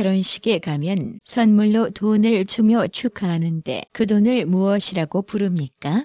결혼식에 가면 선물로 돈을 주며 축하하는데 그 돈을 무엇이라고 부릅니까?